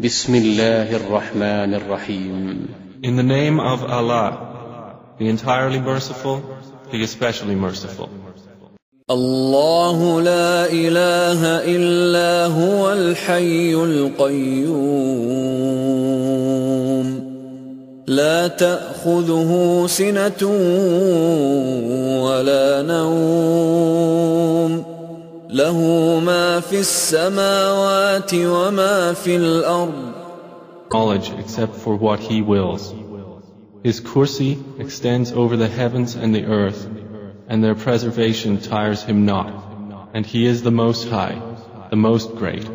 بسم الله الرحمن الرحيم In the name of Allah, the entirely merciful, the especially merciful. الله لا إله إلا هو الحي القيوم لا تأخذه سنة ولا نوم له ما في السماوات وما في الأرض Knowledge except for what He wills. His kursi extends over the heavens and the earth, and their preservation tires Him not, and He is the Most High, the Most Great.